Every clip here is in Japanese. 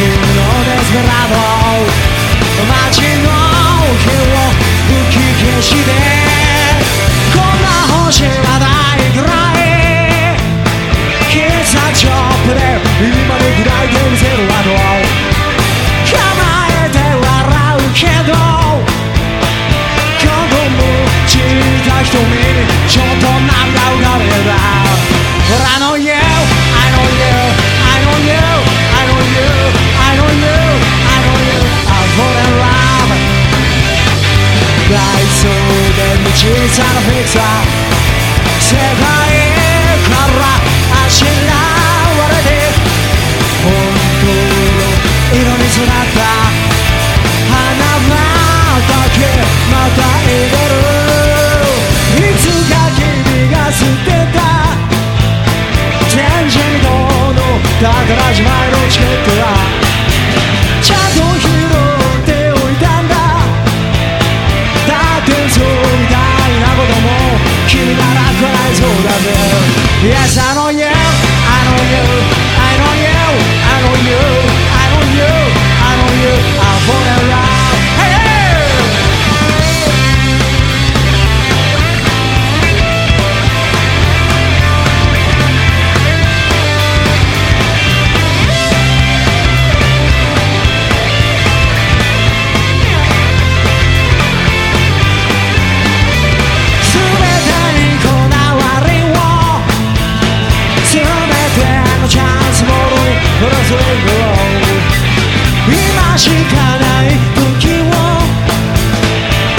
のデスペラード街の火を吹き消してさなフィクサー世界からあしらわれて本当の色に染まった花輪だけまた入れるいつか君が捨てた天神堂の宝島へのチケットは。今しかない時を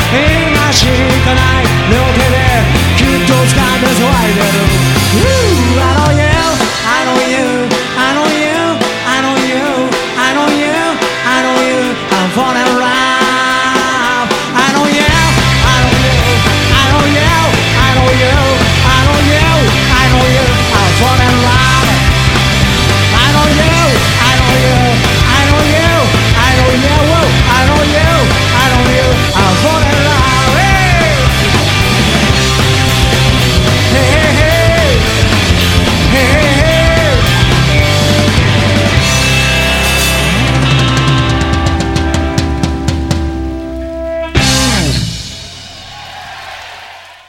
今しかない両手できっと掴んで騒いでる